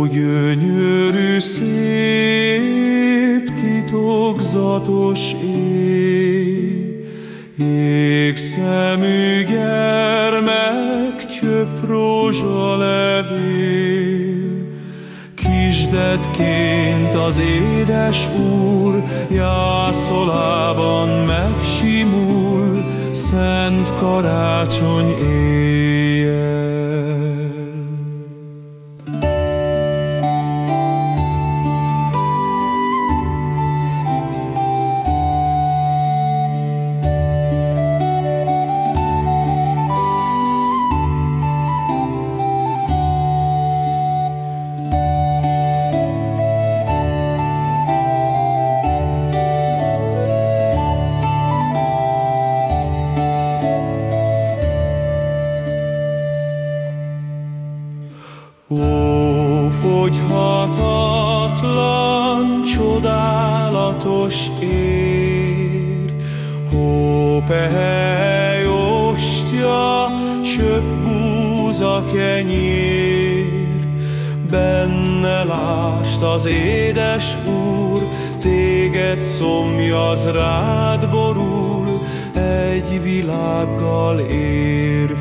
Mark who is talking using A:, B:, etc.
A: Ó, gyönyörű, szép, titokzatos ég, Égszemű gyermek, csöpp levél. Kisdetként az édes úr Jászolában megsimul, Szent karácsony éjjel. Ó, fogyhatatlan, csodálatos ér, Ó, pehely ostya, csöpp búza kenyér, Benne lást az édes Úr, Téged szomjaz rád borul, Egy világgal ér